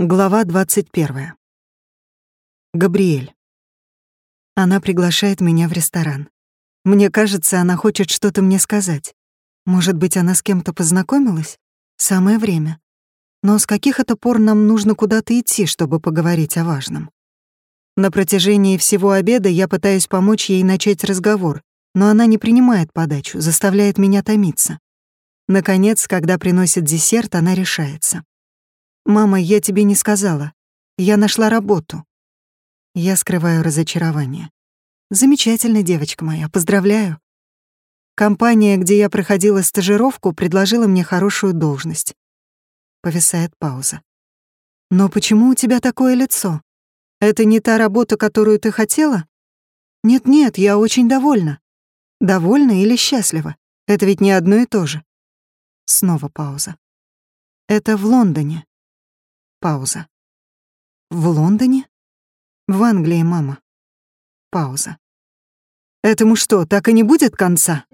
Глава 21. Габриэль. Она приглашает меня в ресторан. Мне кажется, она хочет что-то мне сказать. Может быть, она с кем-то познакомилась? Самое время. Но с каких это пор нам нужно куда-то идти, чтобы поговорить о важном? На протяжении всего обеда я пытаюсь помочь ей начать разговор, но она не принимает подачу, заставляет меня томиться. Наконец, когда приносит десерт, она решается. «Мама, я тебе не сказала. Я нашла работу». Я скрываю разочарование. «Замечательно, девочка моя, поздравляю». Компания, где я проходила стажировку, предложила мне хорошую должность. Повисает пауза. «Но почему у тебя такое лицо? Это не та работа, которую ты хотела?» «Нет-нет, я очень довольна». «Довольна или счастлива? Это ведь не одно и то же». Снова пауза. «Это в Лондоне. Пауза. В Лондоне? В Англии, мама. Пауза. Этому что, так и не будет конца?